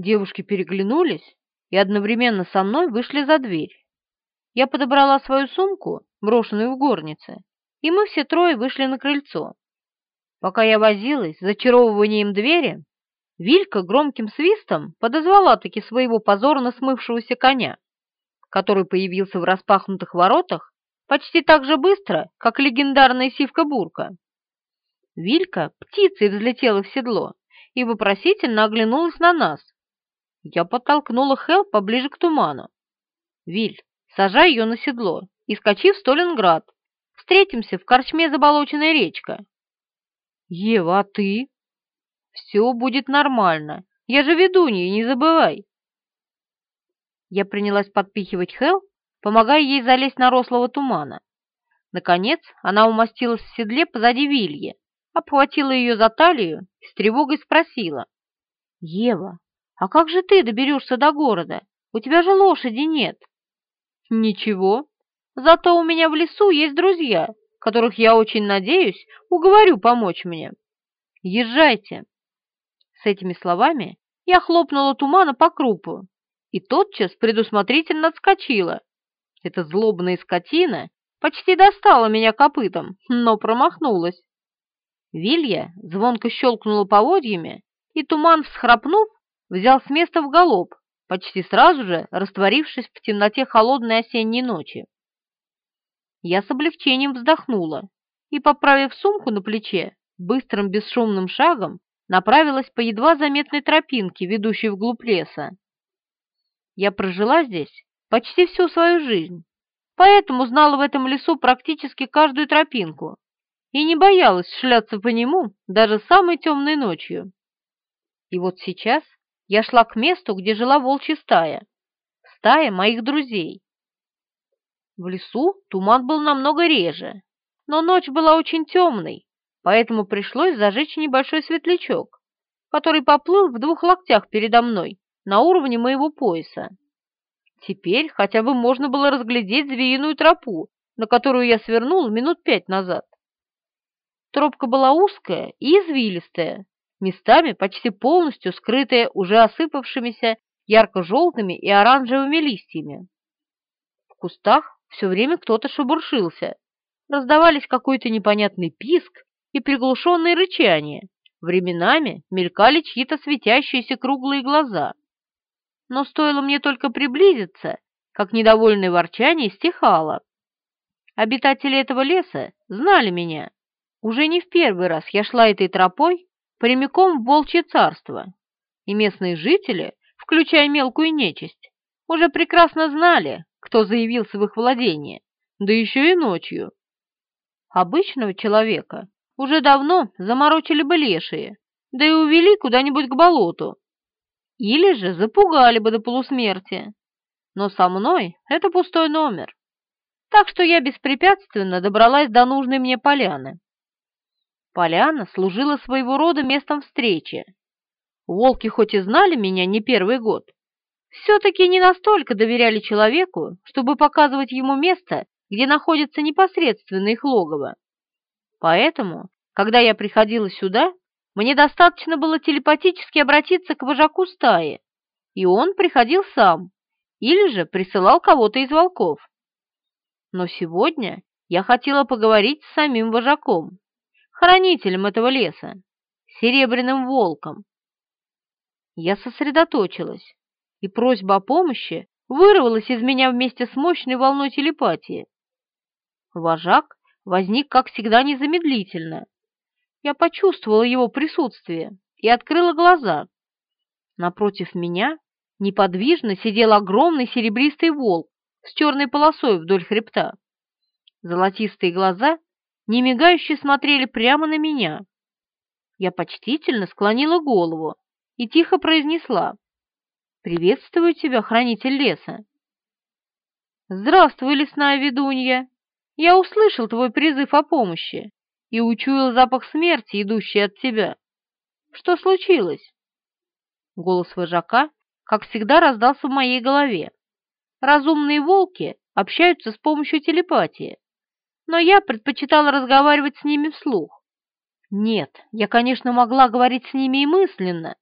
Девушки переглянулись и одновременно со мной вышли за дверь. Я подобрала свою сумку, брошенную в горнице, и мы все трое вышли на крыльцо. Пока я возилась с зачаровыванием двери, Вилька громким свистом подозвала таки своего позорно смывшегося коня, который появился в распахнутых воротах почти так же быстро, как легендарная сивка-бурка. Вилька птицей взлетела в седло и вопросительно оглянулась на нас. Я подтолкнула Хел поближе к туману. «Виль, сажай ее на седло и скачи в Сталинград. Встретимся в корчме «Заболоченная речка». «Ева, а ты?» «Все будет нормально. Я же ведунья, не забывай». Я принялась подпихивать Хел, помогая ей залезть на рослого тумана. Наконец она умостилась в седле позади Вильи, обхватила ее за талию и с тревогой спросила. «Ева, а как же ты доберешься до города? У тебя же лошади нет». «Ничего, зато у меня в лесу есть друзья, которых я очень надеюсь уговорю помочь мне. Езжайте!» С этими словами я хлопнула тумана по крупу и тотчас предусмотрительно отскочила. Эта злобная скотина почти достала меня копытом, но промахнулась. Вилья звонко щелкнула поводьями, и туман, всхрапнув, взял с места в галоп, почти сразу же растворившись в темноте холодной осенней ночи. Я с облегчением вздохнула и, поправив сумку на плече, быстрым бесшумным шагом направилась по едва заметной тропинке, ведущей вглубь леса. Я прожила здесь почти всю свою жизнь, поэтому знала в этом лесу практически каждую тропинку и не боялась шляться по нему даже самой темной ночью. И вот сейчас я шла к месту, где жила волчья стая, стая моих друзей. В лесу туман был намного реже, но ночь была очень темной, поэтому пришлось зажечь небольшой светлячок, который поплыл в двух локтях передо мной, на уровне моего пояса. Теперь хотя бы можно было разглядеть звериную тропу, на которую я свернул минут пять назад. Тропка была узкая и извилистая, местами почти полностью скрытая уже осыпавшимися ярко-желтыми и оранжевыми листьями. В кустах все время кто-то шебуршился, раздавались какой-то непонятный писк и приглушенные рычания, временами мелькали чьи-то светящиеся круглые глаза. Но стоило мне только приблизиться, как недовольное ворчание стихало. Обитатели этого леса знали меня. Уже не в первый раз я шла этой тропой прямиком в Волчье царство, и местные жители, включая мелкую нечисть, уже прекрасно знали, кто заявился в их владение, да еще и ночью. Обычного человека уже давно заморочили бы лешие, да и увели куда-нибудь к болоту. Или же запугали бы до полусмерти. Но со мной это пустой номер. Так что я беспрепятственно добралась до нужной мне поляны. Поляна служила своего рода местом встречи. Волки хоть и знали меня не первый год, все-таки не настолько доверяли человеку, чтобы показывать ему место, где находится непосредственно их логово. Поэтому, когда я приходила сюда, мне достаточно было телепатически обратиться к вожаку стаи, и он приходил сам или же присылал кого-то из волков. Но сегодня я хотела поговорить с самим вожаком, хранителем этого леса, серебряным волком. Я сосредоточилась, и просьба о помощи вырвалась из меня вместе с мощной волной телепатии. Вожак возник, как всегда, незамедлительно. Я почувствовала его присутствие и открыла глаза. Напротив меня неподвижно сидел огромный серебристый волк с черной полосой вдоль хребта. Золотистые глаза, не мигающе, смотрели прямо на меня. Я почтительно склонила голову и тихо произнесла «Приветствую тебя, хранитель леса!» «Здравствуй, лесная ведунья!» Я услышал твой призыв о помощи и учуял запах смерти, идущий от тебя. Что случилось?» Голос вожака, как всегда, раздался в моей голове. Разумные волки общаются с помощью телепатии, но я предпочитала разговаривать с ними вслух. Нет, я, конечно, могла говорить с ними и мысленно,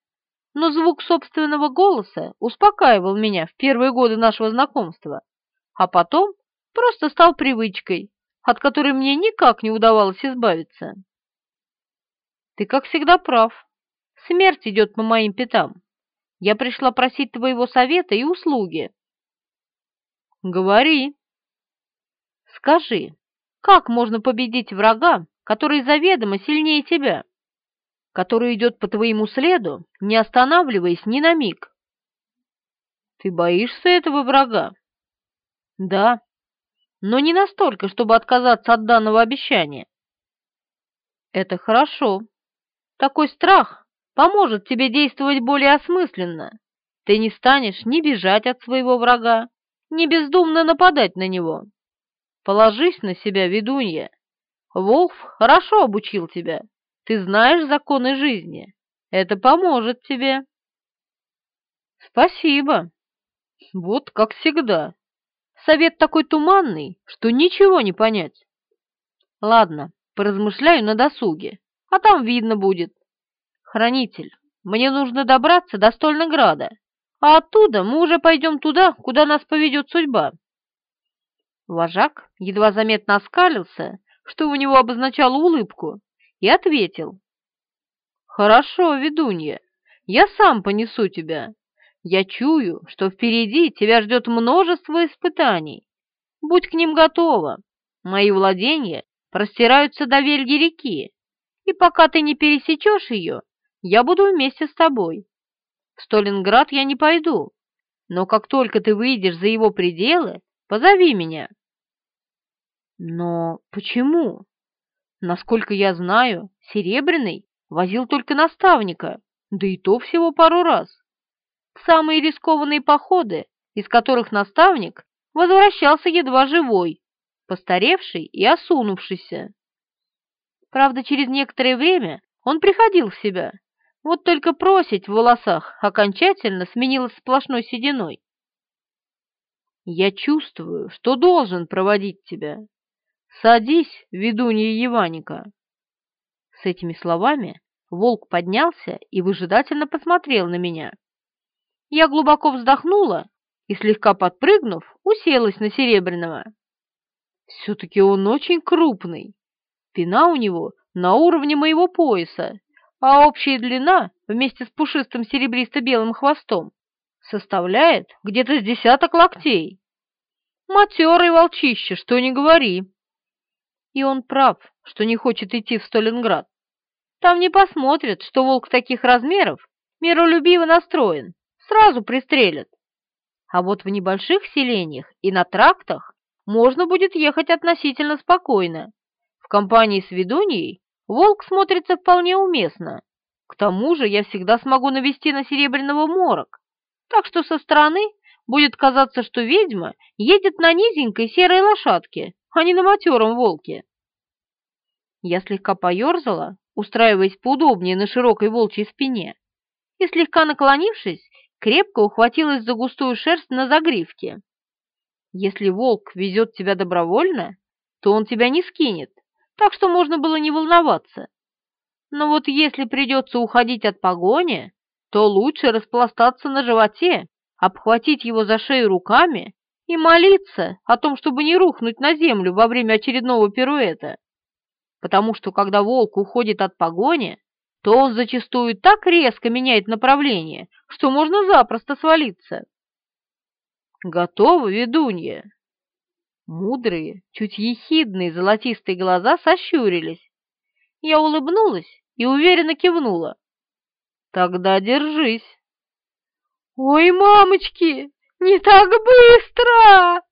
но звук собственного голоса успокаивал меня в первые годы нашего знакомства, а потом просто стал привычкой, от которой мне никак не удавалось избавиться. Ты, как всегда, прав. Смерть идет по моим пятам. Я пришла просить твоего совета и услуги. Говори. Скажи, как можно победить врага, который заведомо сильнее тебя, который идет по твоему следу, не останавливаясь ни на миг? Ты боишься этого врага? Да, но не настолько, чтобы отказаться от данного обещания. Это хорошо. Такой страх поможет тебе действовать более осмысленно. Ты не станешь ни бежать от своего врага, ни бездумно нападать на него. Положись на себя, ведунья. Волф хорошо обучил тебя. Ты знаешь законы жизни. Это поможет тебе. Спасибо. Вот как всегда. Совет такой туманный, что ничего не понять. Ладно, поразмышляю на досуге, а там видно будет. Хранитель, мне нужно добраться до Стольнограда, а оттуда мы уже пойдем туда, куда нас поведет судьба. Вожак едва заметно оскалился, что у него обозначало улыбку, и ответил. «Хорошо, ведунья, я сам понесу тебя, я чую, что впереди тебя ждет множество испытаний. Будь к ним готова. Мои владения простираются до Вельги реки, и пока ты не пересечешь ее, я буду вместе с тобой. В Сталинград я не пойду, но как только ты выйдешь за его пределы, позови меня. Но почему? Насколько я знаю, Серебряный возил только наставника, да и то всего пару раз самые рискованные походы, из которых наставник возвращался едва живой, постаревший и осунувшийся. Правда, через некоторое время он приходил в себя, вот только просить в волосах окончательно сменилось сплошной сединой. «Я чувствую, что должен проводить тебя. Садись, ведунья Еваника». С этими словами волк поднялся и выжидательно посмотрел на меня. Я глубоко вздохнула и, слегка подпрыгнув, уселась на Серебряного. Все-таки он очень крупный. Спина у него на уровне моего пояса, а общая длина вместе с пушистым серебристо-белым хвостом составляет где-то с десяток локтей. Матерый волчище, что не говори. И он прав, что не хочет идти в Сталинград. Там не посмотрят, что волк таких размеров миролюбиво настроен сразу пристрелят. А вот в небольших селениях и на трактах можно будет ехать относительно спокойно. В компании с ведуньей волк смотрится вполне уместно. К тому же я всегда смогу навести на серебряного морок, так что со стороны будет казаться, что ведьма едет на низенькой серой лошадке, а не на матером волке. Я слегка поерзала, устраиваясь поудобнее на широкой волчьей спине, и, слегка наклонившись, крепко ухватилась за густую шерсть на загривке. Если волк везет тебя добровольно, то он тебя не скинет, так что можно было не волноваться. Но вот если придется уходить от погони, то лучше распластаться на животе, обхватить его за шею руками и молиться о том, чтобы не рухнуть на землю во время очередного пируэта. Потому что когда волк уходит от погони, то он зачастую так резко меняет направление, что можно запросто свалиться. Готово, ведунья. Мудрые, чуть ехидные золотистые глаза сощурились. Я улыбнулась и уверенно кивнула. Тогда держись. Ой, мамочки, не так быстро!